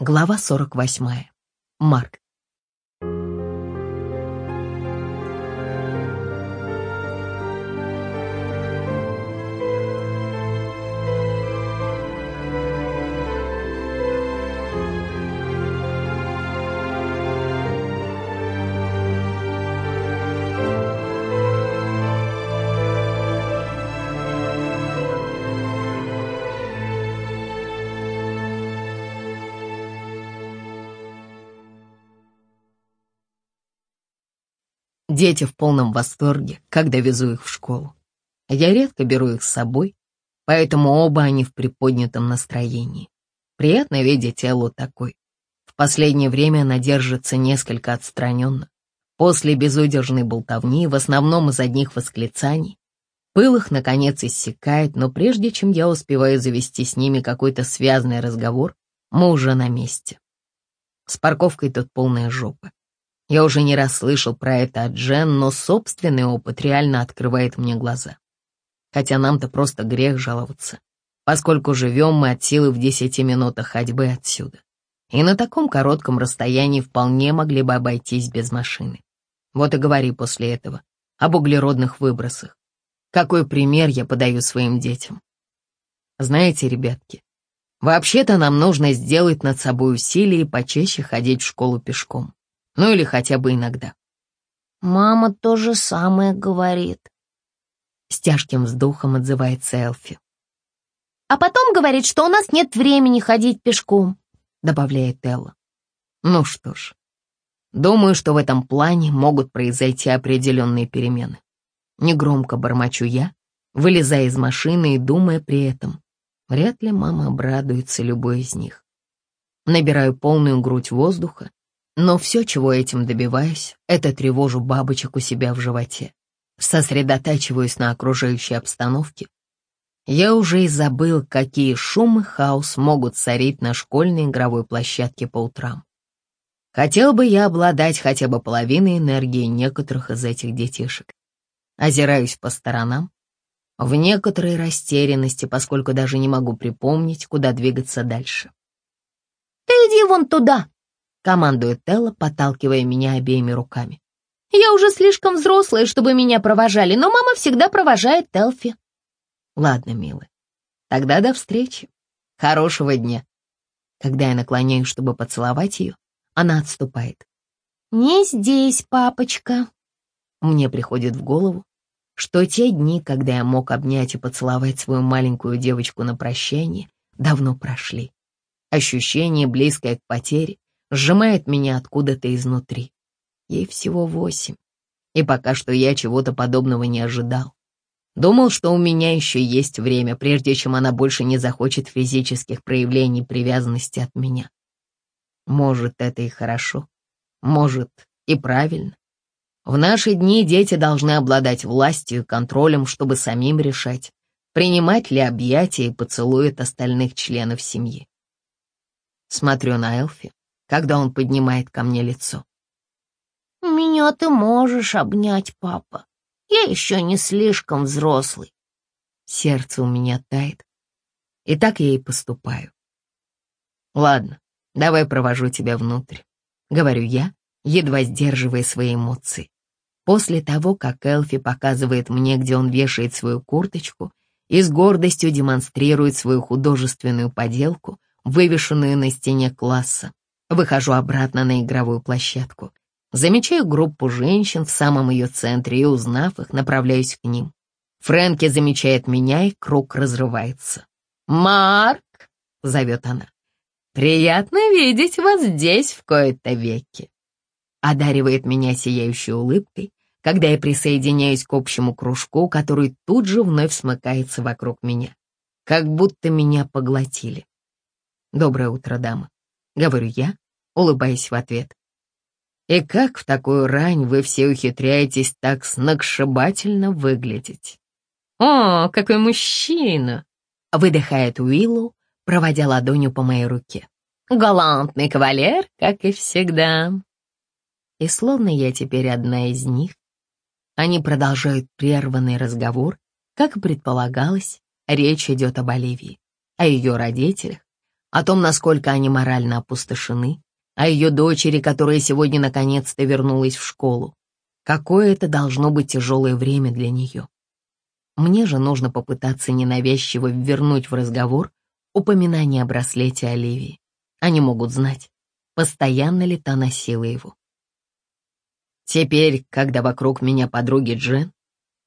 Глава 48. Марк. Дети в полном восторге, когда везу их в школу. Я редко беру их с собой, поэтому оба они в приподнятом настроении. Приятно видеть Эллу такой. В последнее время она держится несколько отстраненно. После безудержной болтовни, в основном из одних восклицаний, пыл их, наконец, иссякает, но прежде чем я успеваю завести с ними какой-то связанный разговор, мы уже на месте. С парковкой тут полная жопа. Я уже не раз слышал про это от Джен, но собственный опыт реально открывает мне глаза. Хотя нам-то просто грех жаловаться, поскольку живем мы от силы в десяти минутах ходьбы отсюда. И на таком коротком расстоянии вполне могли бы обойтись без машины. Вот и говори после этого об углеродных выбросах. Какой пример я подаю своим детям? Знаете, ребятки, вообще-то нам нужно сделать над собой усилие и почаще ходить в школу пешком. Ну или хотя бы иногда. Мама то же самое говорит. С тяжким вздохом отзывается Элфи. А потом говорит, что у нас нет времени ходить пешком, добавляет Элла. Ну что ж, думаю, что в этом плане могут произойти определенные перемены. Негромко бормочу я, вылезая из машины и думая при этом. Вряд ли мама обрадуется любой из них. Набираю полную грудь воздуха но все, чего этим добиваюсь, это тревожу бабочек у себя в животе. Сосредотачиваюсь на окружающей обстановке. Я уже и забыл, какие шум и хаос могут царить на школьной игровой площадке по утрам. Хотел бы я обладать хотя бы половиной энергии некоторых из этих детишек. Озираюсь по сторонам, в некоторой растерянности, поскольку даже не могу припомнить, куда двигаться дальше. «Ты иди вон туда!» — командует Телла, подталкивая меня обеими руками. «Я уже слишком взрослая, чтобы меня провожали, но мама всегда провожает Телфи». «Ладно, милая, тогда до встречи. Хорошего дня». Когда я наклоняюсь, чтобы поцеловать ее, она отступает. «Не здесь, папочка». Мне приходит в голову, что те дни, когда я мог обнять и поцеловать свою маленькую девочку на прощание, давно прошли. Ощущение, близкое к потере, сжимает меня откуда-то изнутри. Ей всего восемь, и пока что я чего-то подобного не ожидал. Думал, что у меня еще есть время, прежде чем она больше не захочет физических проявлений привязанности от меня. Может, это и хорошо, может, и правильно. В наши дни дети должны обладать властью и контролем, чтобы самим решать, принимать ли объятия и поцелуи остальных членов семьи. Смотрю на Элфи, когда он поднимает ко мне лицо. «Меня ты можешь обнять, папа. Я еще не слишком взрослый». Сердце у меня тает, и так я и поступаю. «Ладно, давай провожу тебя внутрь», — говорю я, едва сдерживая свои эмоции. После того, как Элфи показывает мне, где он вешает свою курточку и с гордостью демонстрирует свою художественную поделку, вывешенную на стене класса, Выхожу обратно на игровую площадку. Замечаю группу женщин в самом ее центре и, узнав их, направляюсь к ним. Фрэнки замечает меня, и круг разрывается. «Марк!» — зовет она. «Приятно видеть вас здесь в кои-то веки!» Одаривает меня сияющей улыбкой, когда я присоединяюсь к общему кружку, который тут же вновь смыкается вокруг меня. Как будто меня поглотили. «Доброе утро, дамы!» Говорю я, улыбаясь в ответ. И как в такую рань вы все ухитряетесь так сногсшибательно выглядеть? О, какой мужчина! Выдыхает Уиллоу, проводя ладонью по моей руке. Галантный кавалер, как и всегда. И словно я теперь одна из них, они продолжают прерванный разговор, как и предполагалось, речь идет об Оливии, о ее родителях, о том, насколько они морально опустошены, о ее дочери, которая сегодня наконец-то вернулась в школу. Какое это должно быть тяжелое время для нее. Мне же нужно попытаться ненавязчиво вернуть в разговор упоминание о браслете Оливии. Они могут знать, постоянно ли та носила его. Теперь, когда вокруг меня подруги Джен,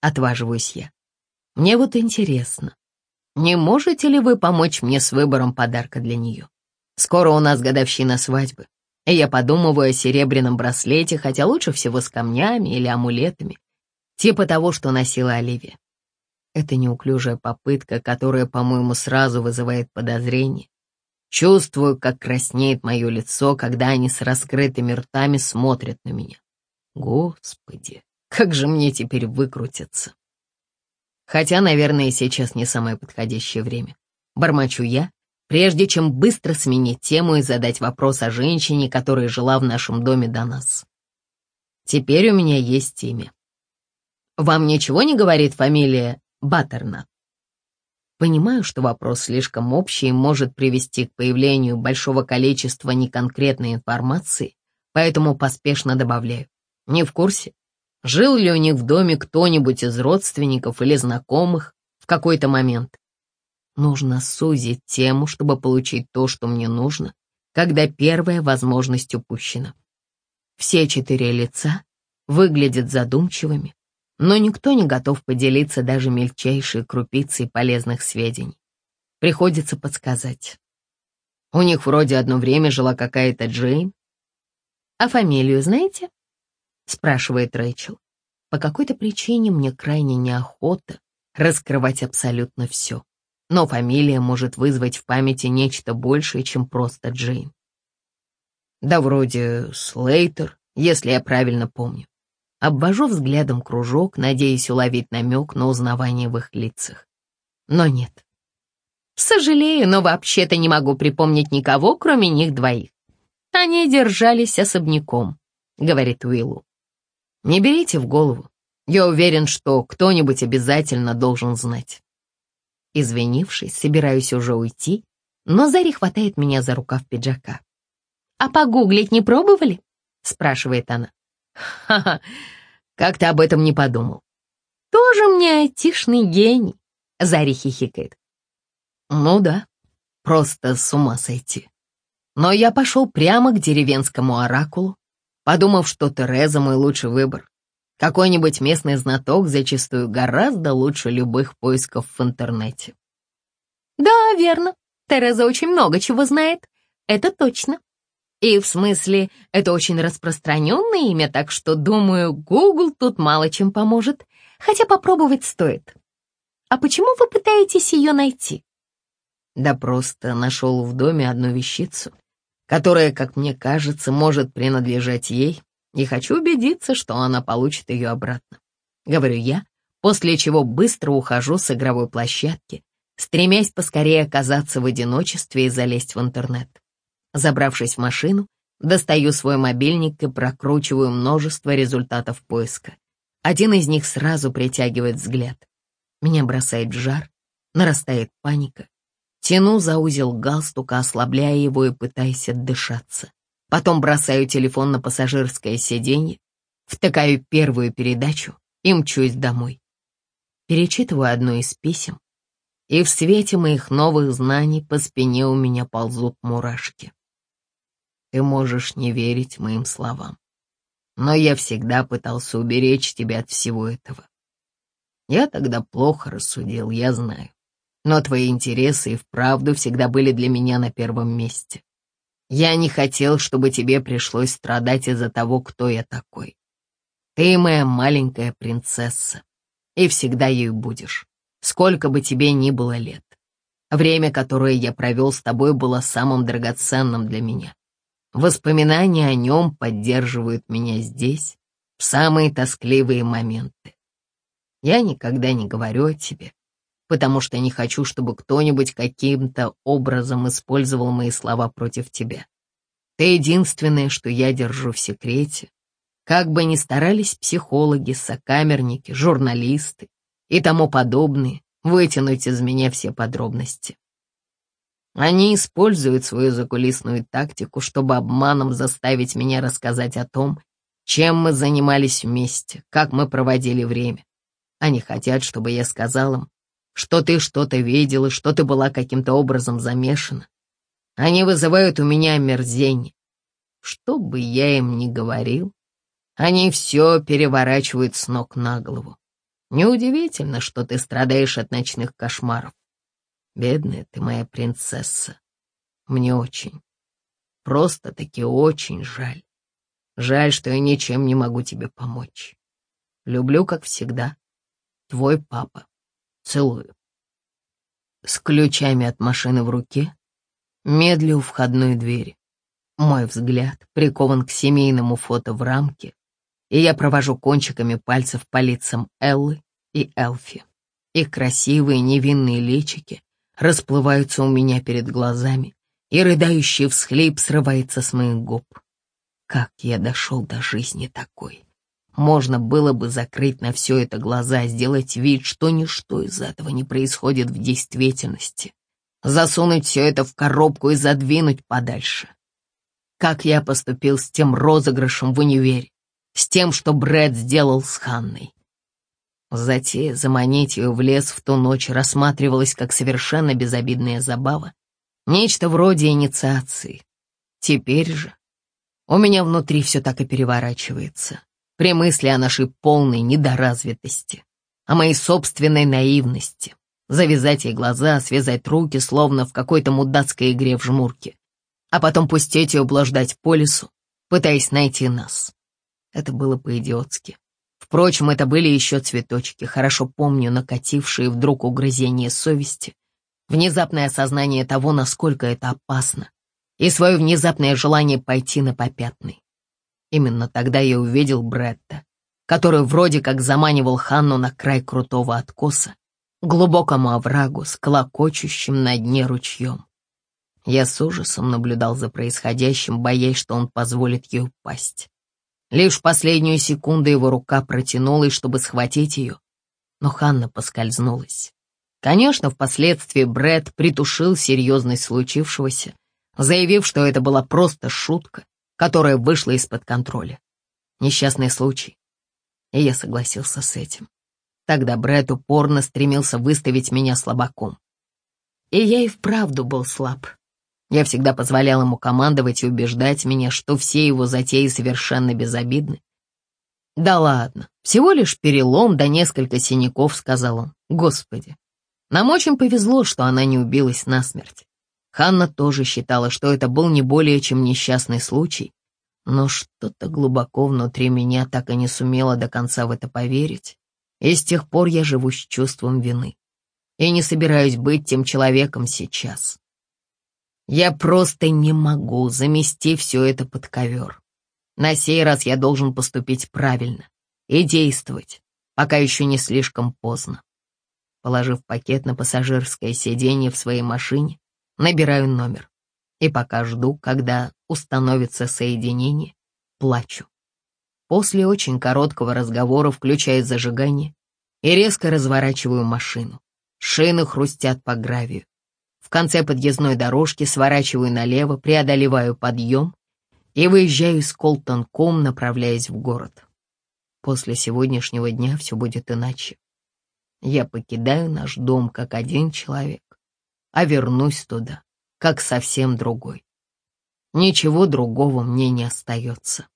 отваживаюсь я. Мне вот интересно, не можете ли вы помочь мне с выбором подарка для нее? Скоро у нас годовщина свадьбы, и я подумываю о серебряном браслете, хотя лучше всего с камнями или амулетами, типа того, что носила Оливия. Это неуклюжая попытка, которая, по-моему, сразу вызывает подозрение. Чувствую, как краснеет мое лицо, когда они с раскрытыми ртами смотрят на меня. Господи, как же мне теперь выкрутиться? Хотя, наверное, сейчас не самое подходящее время. Бормочу я, прежде чем быстро сменить тему и задать вопрос о женщине, которая жила в нашем доме до нас. Теперь у меня есть имя. Вам ничего не говорит фамилия Баттернат? Понимаю, что вопрос слишком общий и может привести к появлению большого количества неконкретной информации, поэтому поспешно добавляю. Не в курсе? Жил ли у них в доме кто-нибудь из родственников или знакомых в какой-то момент? Нужно сузить тему, чтобы получить то, что мне нужно, когда первая возможность упущена. Все четыре лица выглядят задумчивыми, но никто не готов поделиться даже мельчайшей крупицей полезных сведений. Приходится подсказать. У них вроде одно время жила какая-то Джейн. А фамилию знаете? Спрашивает Рэйчел. По какой-то причине мне крайне неохота раскрывать абсолютно все. Но фамилия может вызвать в памяти нечто большее, чем просто Джейн. Да вроде Слейтер, если я правильно помню. Обвожу взглядом кружок, надеясь уловить намек на узнавание в их лицах. Но нет. Сожалею, но вообще-то не могу припомнить никого, кроме них двоих. Они держались особняком, говорит Уиллу. Не берите в голову. Я уверен, что кто-нибудь обязательно должен знать. Извинившись, собираюсь уже уйти, но Зари хватает меня за рукав пиджака. «А погуглить не пробовали?» — спрашивает она. «Ха-ха, как ты об этом не подумал?» «Тоже мне айтишный гений», — Зари хихикает. «Ну да, просто с ума сойти. Но я пошел прямо к деревенскому оракулу, подумав, что Тереза мой лучший выбор. Какой-нибудь местный знаток зачастую гораздо лучше любых поисков в интернете. Да, верно. Тереза очень много чего знает. Это точно. И в смысле, это очень распространенное имя, так что, думаю, Google тут мало чем поможет. Хотя попробовать стоит. А почему вы пытаетесь ее найти? Да просто нашел в доме одну вещицу которая, как мне кажется, может принадлежать ей, и хочу убедиться, что она получит ее обратно. Говорю я, после чего быстро ухожу с игровой площадки, стремясь поскорее оказаться в одиночестве и залезть в интернет. Забравшись в машину, достаю свой мобильник и прокручиваю множество результатов поиска. Один из них сразу притягивает взгляд. Меня бросает жар, нарастает паника. Тяну за узел галстука, ослабляя его и пытаясь отдышаться. Потом бросаю телефон на пассажирское сиденье, втыкаю первую передачу и мчусь домой. Перечитываю одно из писем, и в свете моих новых знаний по спине у меня ползут мурашки. Ты можешь не верить моим словам, но я всегда пытался уберечь тебя от всего этого. Я тогда плохо рассудил, я знаю но твои интересы и вправду всегда были для меня на первом месте. Я не хотел, чтобы тебе пришлось страдать из-за того, кто я такой. Ты моя маленькая принцесса, и всегда ею будешь, сколько бы тебе ни было лет. Время, которое я провел с тобой, было самым драгоценным для меня. Воспоминания о нем поддерживают меня здесь, в самые тоскливые моменты. Я никогда не говорю о тебе, потому что не хочу, чтобы кто-нибудь каким-то образом использовал мои слова против тебя. Ты единственное, что я держу в секрете. Как бы ни старались психологи, сокамерники, журналисты и тому подобные вытянуть из меня все подробности. Они используют свою закулисную тактику, чтобы обманом заставить меня рассказать о том, чем мы занимались вместе, как мы проводили время. Они хотят, чтобы я сказал им, что ты что-то видела, что ты была каким-то образом замешана. Они вызывают у меня омерзение. Что бы я им ни говорил, они все переворачивают с ног на голову. Неудивительно, что ты страдаешь от ночных кошмаров. Бедная ты моя принцесса. Мне очень, просто-таки очень жаль. Жаль, что я ничем не могу тебе помочь. Люблю, как всегда. Твой папа. Целую. С ключами от машины в руке, медлю у входной двери. Мой взгляд прикован к семейному фото в рамке, и я провожу кончиками пальцев по лицам Эллы и Элфи. Их красивые невинные личики расплываются у меня перед глазами, и рыдающий всхлип срывается с моих губ. Как я дошел до жизни такой? Можно было бы закрыть на все это глаза, сделать вид, что ничто из этого не происходит в действительности. Засунуть все это в коробку и задвинуть подальше. Как я поступил с тем розыгрышем в универе, с тем, что Брэд сделал с Ханной. Затея заманить ее в лес в ту ночь рассматривалась как совершенно безобидная забава, нечто вроде инициации. Теперь же у меня внутри все так и переворачивается при мысли о нашей полной недоразвитости, о моей собственной наивности. Завязать ей глаза, связать руки, словно в какой-то мудацкой игре в жмурки, а потом пустить ее блуждать по лесу, пытаясь найти нас. Это было по-идиотски. Впрочем, это были еще цветочки, хорошо помню, накатившие вдруг угрызение совести, внезапное осознание того, насколько это опасно, и свое внезапное желание пойти на попятный. Именно тогда я увидел Бретта, который вроде как заманивал Ханну на край крутого откоса, глубокому оврагу с колокочущим на дне ручьем. Я с ужасом наблюдал за происходящим, боясь, что он позволит ей упасть. Лишь в последнюю секунду его рука протянулась, чтобы схватить ее, но Ханна поскользнулась. Конечно, впоследствии Брэд притушил серьезность случившегося, заявив, что это была просто шутка, которая вышла из-под контроля. Несчастный случай. И я согласился с этим. Тогда Брэд упорно стремился выставить меня слабаком. И я и вправду был слаб. Я всегда позволял ему командовать и убеждать меня, что все его затеи совершенно безобидны. «Да ладно, всего лишь перелом да несколько синяков», — сказал он. «Господи, нам очень повезло, что она не убилась насмерть. Ханна тоже считала, что это был не более чем несчастный случай, но что-то глубоко внутри меня так и не сумело до конца в это поверить, и с тех пор я живу с чувством вины. И не собираюсь быть тем человеком сейчас. Я просто не могу замести все это под ковер. На сей раз я должен поступить правильно и действовать, пока еще не слишком поздно. Положив пакет на пассажирское сиденье в своей машине, Набираю номер. И пока жду, когда установится соединение, плачу. После очень короткого разговора включаю зажигание и резко разворачиваю машину. Шины хрустят по гравию. В конце подъездной дорожки сворачиваю налево, преодолеваю подъем и выезжаю из Колтон-Ком, направляясь в город. После сегодняшнего дня все будет иначе. Я покидаю наш дом как один человек а вернусь туда, как совсем другой. Ничего другого мне не остается.